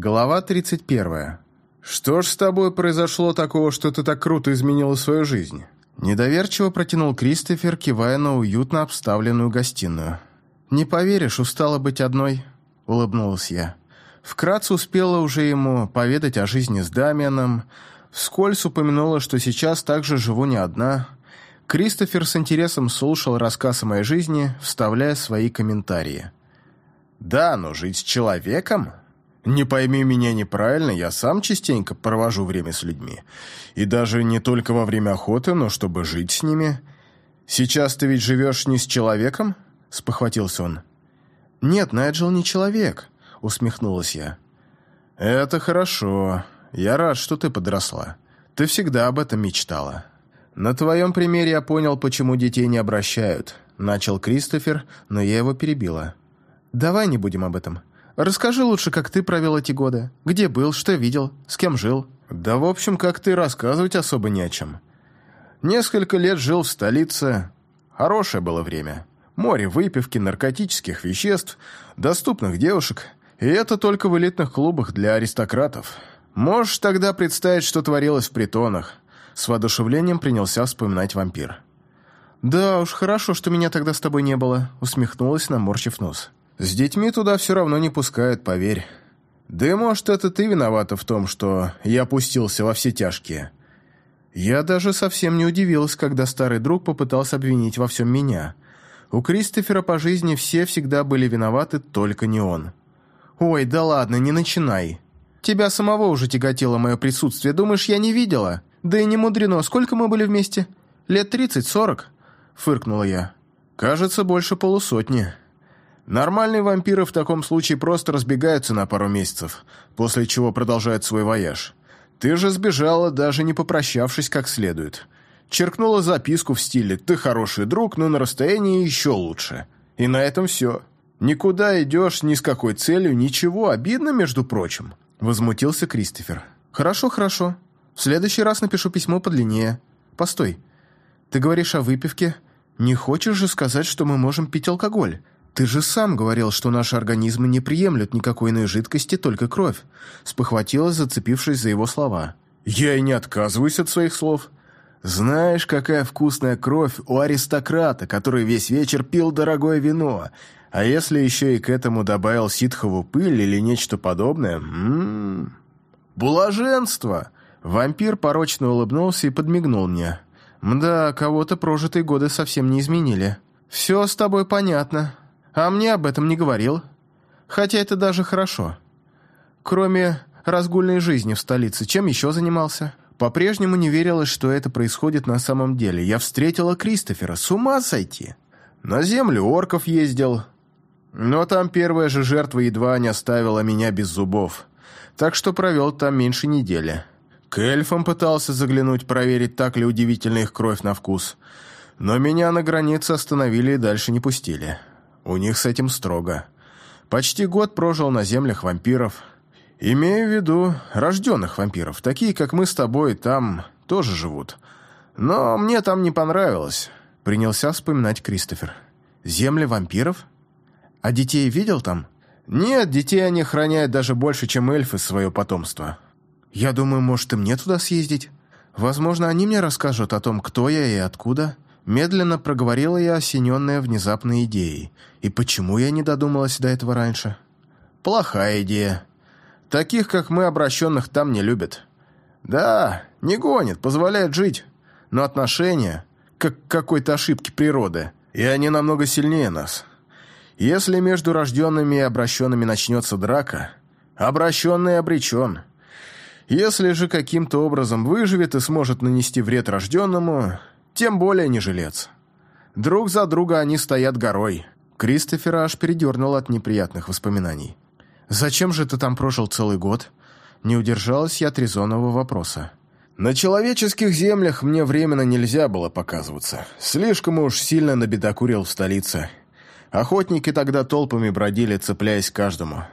Глава 31. «Что ж с тобой произошло такого, что ты так круто изменила свою жизнь?» Недоверчиво протянул Кристофер, кивая на уютно обставленную гостиную. «Не поверишь, устала быть одной», — улыбнулась я. Вкратце успела уже ему поведать о жизни с Дамианом, вскользь упомянула, что сейчас также живу не одна. Кристофер с интересом слушал рассказ о моей жизни, вставляя свои комментарии. «Да, но жить с человеком?» Не пойми меня неправильно, я сам частенько провожу время с людьми. И даже не только во время охоты, но чтобы жить с ними. Сейчас ты ведь живешь не с человеком?» – спохватился он. «Нет, Найджел не человек», – усмехнулась я. «Это хорошо. Я рад, что ты подросла. Ты всегда об этом мечтала. На твоем примере я понял, почему детей не обращают», – начал Кристофер, но я его перебила. «Давай не будем об этом. Расскажи лучше, как ты провел эти годы. Где был, что видел, с кем жил?» «Да, в общем, как ты, рассказывать особо не о чем. Несколько лет жил в столице. Хорошее было время. Море выпивки, наркотических веществ, доступных девушек. И это только в элитных клубах для аристократов. Можешь тогда представить, что творилось в притонах». С воодушевлением принялся вспоминать вампир. «Да уж, хорошо, что меня тогда с тобой не было», усмехнулась, наморщив нос. С детьми туда все равно не пускают, поверь. Да и может, это ты виновата в том, что я опустился во все тяжкие. Я даже совсем не удивилась, когда старый друг попытался обвинить во всем меня. У Кристофера по жизни все всегда были виноваты, только не он. «Ой, да ладно, не начинай. Тебя самого уже тяготило мое присутствие, думаешь, я не видела? Да и не мудрено, сколько мы были вместе? Лет тридцать-сорок?» Фыркнула я. «Кажется, больше полусотни». Нормальные вампиры в таком случае просто разбегаются на пару месяцев, после чего продолжают свой вояж. Ты же сбежала, даже не попрощавшись как следует. Черкнула записку в стиле «Ты хороший друг, но на расстоянии еще лучше». И на этом все. Никуда идешь, ни с какой целью, ничего. Обидно, между прочим. Возмутился Кристофер. Хорошо, хорошо. В следующий раз напишу письмо подлиннее. Постой. Ты говоришь о выпивке. Не хочешь же сказать, что мы можем пить алкоголь? «Ты же сам говорил, что наши организмы не приемлют никакой иной жидкости, только кровь», спохватилась, зацепившись за его слова. «Я и не отказываюсь от своих слов. Знаешь, какая вкусная кровь у аристократа, который весь вечер пил дорогое вино, а если еще и к этому добавил ситховую пыль или нечто подобное? Ммм... Блаженство!» Вампир порочно улыбнулся и подмигнул мне. «Мда, кого-то прожитые годы совсем не изменили. Все с тобой понятно. А мне об этом не говорил. Хотя это даже хорошо. Кроме разгульной жизни в столице, чем еще занимался? По-прежнему не верилось, что это происходит на самом деле. Я встретила Кристофера. С ума сойти. На землю орков ездил. Но там первая же жертва едва не оставила меня без зубов. Так что провел там меньше недели. К эльфам пытался заглянуть, проверить, так ли удивительна их кровь на вкус. Но меня на границе остановили и дальше не пустили. У них с этим строго. Почти год прожил на землях вампиров. Имею в виду рожденных вампиров. Такие, как мы с тобой, там тоже живут. Но мне там не понравилось. Принялся вспоминать Кристофер. Земли вампиров? А детей видел там? Нет, детей они храняют даже больше, чем эльфы свое потомство. Я думаю, может и мне туда съездить. Возможно, они мне расскажут о том, кто я и откуда. Медленно проговорила я, осененная внезапной идеей. И почему я не додумалась до этого раньше? Плохая идея. Таких, как мы, обращенных там не любят. Да, не гонит, позволяет жить. Но отношения, как к какой-то ошибке природы, и они намного сильнее нас. Если между рожденными и обращенными начнется драка, обращенный обречен. Если же каким-то образом выживет и сможет нанести вред рожденному, тем более не жилец. Друг за друга они стоят горой. Кристофера аж передернул от неприятных воспоминаний. «Зачем же ты там прожил целый год?» Не удержалась я от резонного вопроса. «На человеческих землях мне временно нельзя было показываться. Слишком уж сильно набедокурил в столице. Охотники тогда толпами бродили, цепляясь каждому.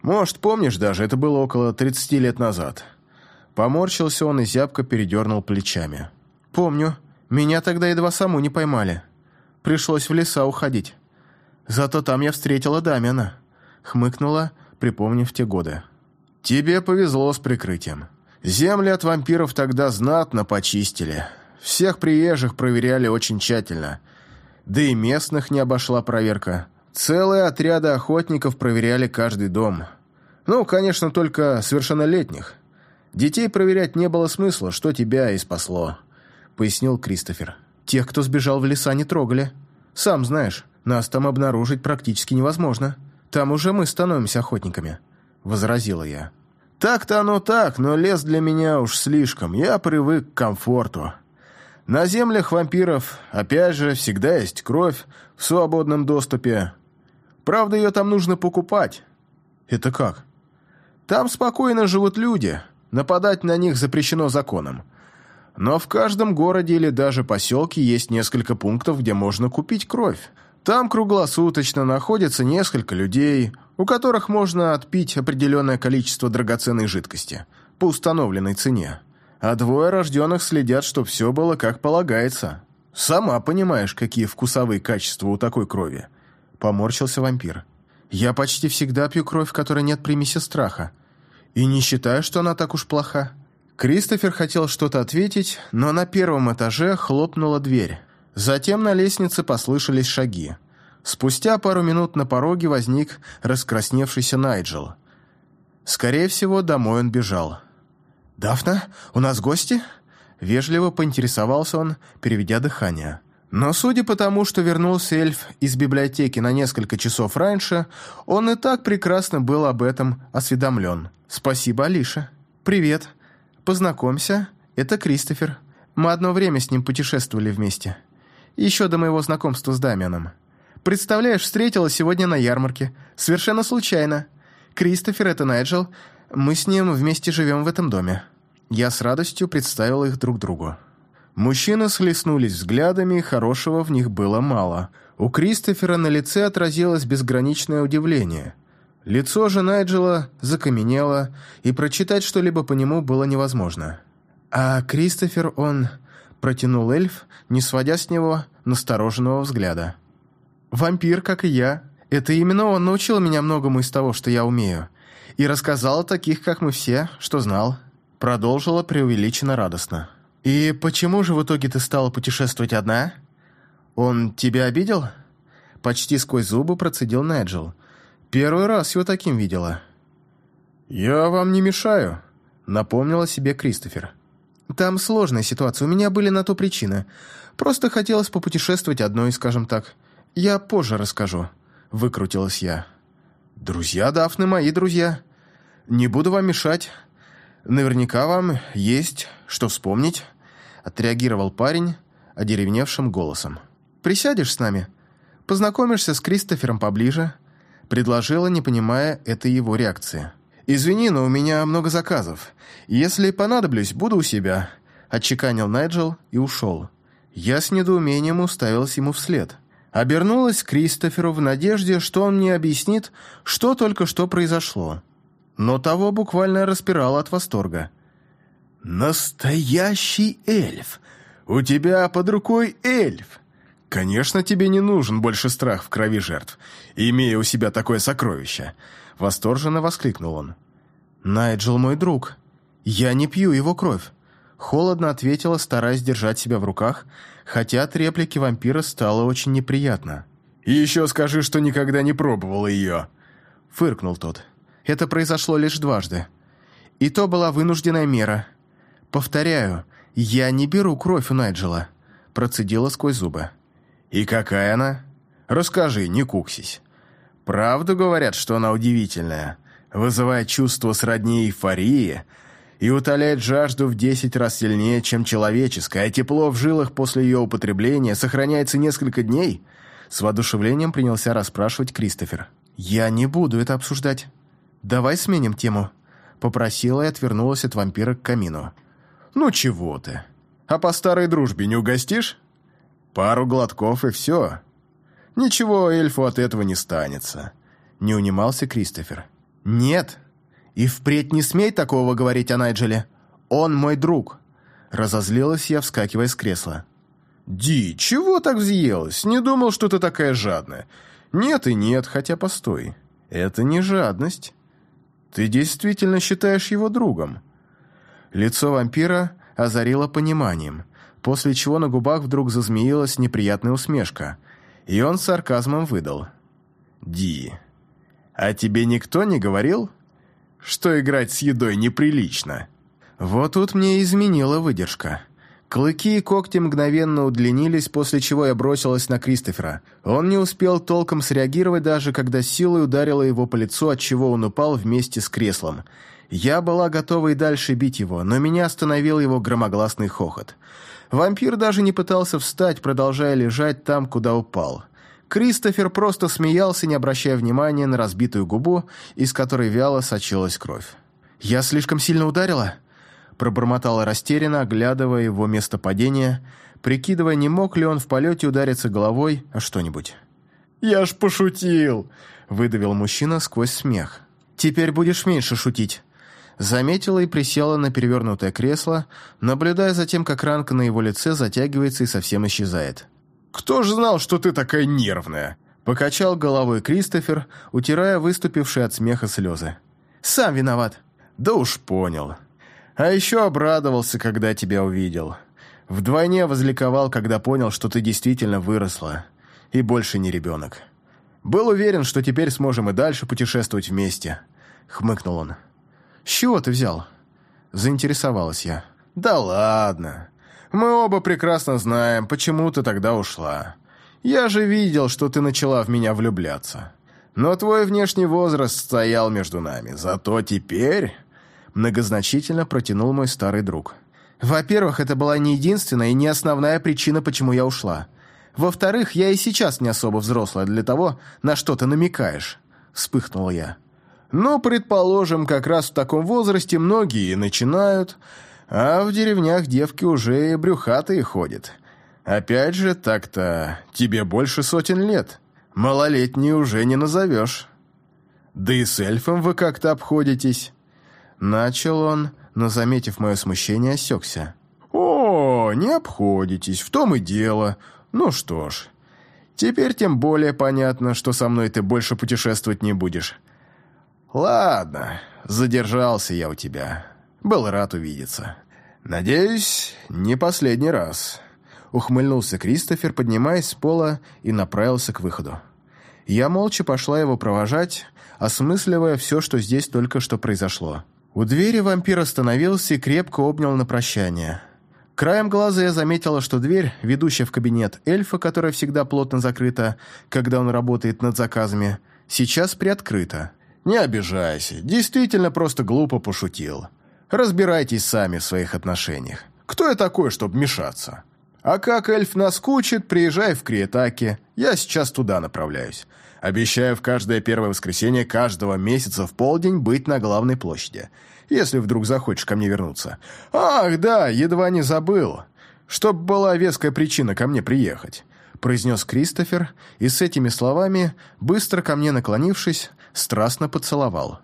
Может, помнишь даже, это было около 30 лет назад». Поморщился он и зябко передернул плечами. «Помню. Меня тогда едва саму не поймали. Пришлось в леса уходить. Зато там я встретила Дамиана. Хмыкнула, припомнив те годы. «Тебе повезло с прикрытием. Земли от вампиров тогда знатно почистили. Всех приезжих проверяли очень тщательно. Да и местных не обошла проверка. Целые отряды охотников проверяли каждый дом. Ну, конечно, только совершеннолетних. Детей проверять не было смысла, что тебя и спасло», — пояснил Кристофер. «Тех, кто сбежал в леса, не трогали. Сам знаешь, нас там обнаружить практически невозможно. Там уже мы становимся охотниками», — возразила я. «Так-то оно так, но лес для меня уж слишком. Я привык к комфорту. На землях вампиров, опять же, всегда есть кровь в свободном доступе. Правда, ее там нужно покупать». «Это как?» «Там спокойно живут люди. Нападать на них запрещено законом. Но в каждом городе или даже поселке есть несколько пунктов, где можно купить кровь. Там круглосуточно находится несколько людей, у которых можно отпить определенное количество драгоценной жидкости по установленной цене. А двое рожденных следят, чтобы все было как полагается. Сама понимаешь, какие вкусовые качества у такой крови. Поморщился вампир. Я почти всегда пью кровь, в которой нет примеси страха. И не считаю, что она так уж плоха. Кристофер хотел что-то ответить, но на первом этаже хлопнула дверь. Затем на лестнице послышались шаги. Спустя пару минут на пороге возник раскрасневшийся Найджел. Скорее всего, домой он бежал. «Дафна, у нас гости?» Вежливо поинтересовался он, переведя дыхание. Но судя по тому, что вернулся эльф из библиотеки на несколько часов раньше, он и так прекрасно был об этом осведомлен. «Спасибо, Алиша. Привет. Познакомься, это Кристофер. Мы одно время с ним путешествовали вместе». Еще до моего знакомства с Дамианом. Представляешь, встретила сегодня на ярмарке. Совершенно случайно. Кристофер — это Найджел. Мы с ним вместе живем в этом доме». Я с радостью представил их друг другу. Мужчины схлестнулись взглядами, и хорошего в них было мало. У Кристофера на лице отразилось безграничное удивление. Лицо же Найджела закаменело, и прочитать что-либо по нему было невозможно. А Кристофер, он протянул эльф, не сводя с него настороженного взгляда. «Вампир, как и я. Это именно он научил меня многому из того, что я умею. И рассказал о таких, как мы все, что знал». Продолжила преувеличенно радостно. «И почему же в итоге ты стала путешествовать одна? Он тебя обидел?» Почти сквозь зубы процедил Найджел. «Первый раз его таким видела». «Я вам не мешаю», — напомнила себе Кристофер. Там сложная ситуация, у меня были на то причины. Просто хотелось попутешествовать одной, скажем так. Я позже расскажу», — выкрутилась я. «Друзья Дафны мои друзья. Не буду вам мешать. Наверняка вам есть что вспомнить», — отреагировал парень одеревневшим голосом. «Присядешь с нами? Познакомишься с Кристофером поближе?» — предложила, не понимая этой его реакции. «Извини, но у меня много заказов. Если понадоблюсь, буду у себя», — отчеканил Найджел и ушел. Я с недоумением уставилась ему вслед. Обернулась Кристоферу в надежде, что он мне объяснит, что только что произошло. Но того буквально распирало от восторга. «Настоящий эльф! У тебя под рукой эльф! Конечно, тебе не нужен больше страх в крови жертв, имея у себя такое сокровище!» Восторженно воскликнул он. «Найджел мой друг. Я не пью его кровь». Холодно ответила, стараясь держать себя в руках, хотя от реплики вампира стало очень неприятно. «И еще скажи, что никогда не пробовал ее!» Фыркнул тот. «Это произошло лишь дважды. И то была вынужденная мера. Повторяю, я не беру кровь у Найджела», процедила сквозь зубы. «И какая она? Расскажи, не куксись». Правду говорят, что она удивительная, вызывает чувство сродни эйфории и утоляет жажду в десять раз сильнее, чем человеческое, а тепло в жилах после ее употребления сохраняется несколько дней. С воодушевлением принялся расспрашивать Кристофер. «Я не буду это обсуждать. Давай сменим тему», — попросила и отвернулась от вампира к камину. «Ну чего ты? А по старой дружбе не угостишь? Пару глотков и все. Ничего эльфу от этого не станется. Не унимался Кристофер. Нет. И впредь не смей такого говорить о Найджеле. Он мой друг. Разозлилась я, вскакивая с кресла. «Ди, чего так взъелась? Не думал, что ты такая жадная. Нет и нет, хотя постой. Это не жадность. Ты действительно считаешь его другом?» Лицо вампира озарило пониманием, после чего на губах вдруг зазмеилась неприятная усмешка, и он с сарказмом выдал. «Ди, а тебе никто не говорил, что играть с едой неприлично?» Вот тут мне изменила выдержка. Клыки и когти мгновенно удлинились, после чего я бросилась на Кристофера. Он не успел толком среагировать даже, когда силой ударила его по лицу, отчего он упал вместе с креслом. Я была готова и дальше бить его, но меня остановил его громогласный хохот. Вампир даже не пытался встать, продолжая лежать там, куда упал. Кристофер просто смеялся, не обращая внимания на разбитую губу, из которой вяло сочилась кровь. «Я слишком сильно ударила?» пробормотала растерянно, оглядывая его место падения, прикидывая, не мог ли он в полете удариться головой о что-нибудь. «Я ж пошутил!» – выдавил мужчина сквозь смех. «Теперь будешь меньше шутить». Заметила и присела на перевернутое кресло, наблюдая за тем, как ранка на его лице затягивается и совсем исчезает. «Кто ж знал, что ты такая нервная?» Покачал головой Кристофер, утирая выступившие от смеха слезы. «Сам виноват». «Да уж понял». А еще обрадовался, когда тебя увидел. Вдвойне возликовал, когда понял, что ты действительно выросла и больше не ребенок. Был уверен, что теперь сможем и дальше путешествовать вместе», — хмыкнул он. «С чего ты взял?» Заинтересовалась я. «Да ладно. Мы оба прекрасно знаем, почему ты тогда ушла. Я же видел, что ты начала в меня влюбляться. Но твой внешний возраст стоял между нами. Зато теперь Многозначительно протянул мой старый друг. Во-первых, это была не единственная и не основная причина, почему я ушла. Во-вторых, я и сейчас не особо взрослая для того, на что ты намекаешь. Вспыхнула я. Ну, предположим, как раз в таком возрасте многие начинают, а в деревнях девки уже и брюхатые ходят. Опять же, так-то тебе больше сотен лет. Малолетней уже не назовешь. Да и с эльфом вы как-то обходитесь. Начал он, но, заметив мое смущение, осекся. «О, не обходитесь, в том и дело. Ну что ж, теперь тем более понятно, что со мной ты больше путешествовать не будешь. Ладно, задержался я у тебя. Был рад увидеться. Надеюсь, не последний раз». Ухмыльнулся Кристофер, поднимаясь с пола и направился к выходу. Я молча пошла его провожать, осмысливая все, что здесь только что произошло. У двери вампир остановился и крепко обнял на прощание. Краем глаза я заметила, что дверь, ведущая в кабинет эльфа, которая всегда плотно закрыта, когда он работает над заказами, сейчас приоткрыта. «Не обижайся, действительно просто глупо пошутил. Разбирайтесь сами в своих отношениях. Кто я такой, чтобы мешаться? А как эльф наскучит, приезжай в Криетаки, я сейчас туда направляюсь. Обещаю в каждое первое воскресенье каждого месяца в полдень быть на главной площади, если вдруг захочешь ко мне вернуться. Ах, да, едва не забыл. Чтоб была веская причина ко мне приехать», — произнес Кристофер, и с этими словами, быстро ко мне наклонившись, страстно поцеловал.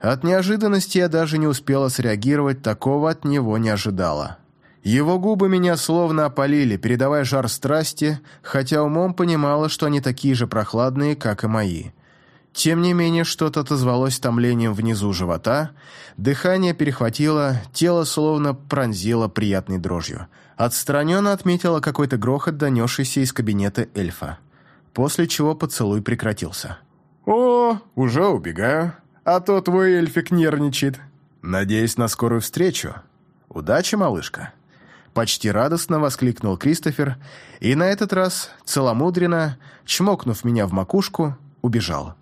От неожиданности я даже не успела среагировать, такого от него не ожидала. Его губы меня словно опалили, передавая жар страсти, хотя умом понимала, что они такие же прохладные, как и мои. Тем не менее, что-то отозвалось томлением внизу живота, дыхание перехватило, тело словно пронзило приятной дрожью. Отстраненно отметила какой-то грохот, донесшийся из кабинета эльфа, после чего поцелуй прекратился. «О, уже убегаю, а то твой эльфик нервничает. Надеюсь на скорую встречу. Удачи, малышка!» Почти радостно воскликнул Кристофер и на этот раз, целомудренно, чмокнув меня в макушку, убежал.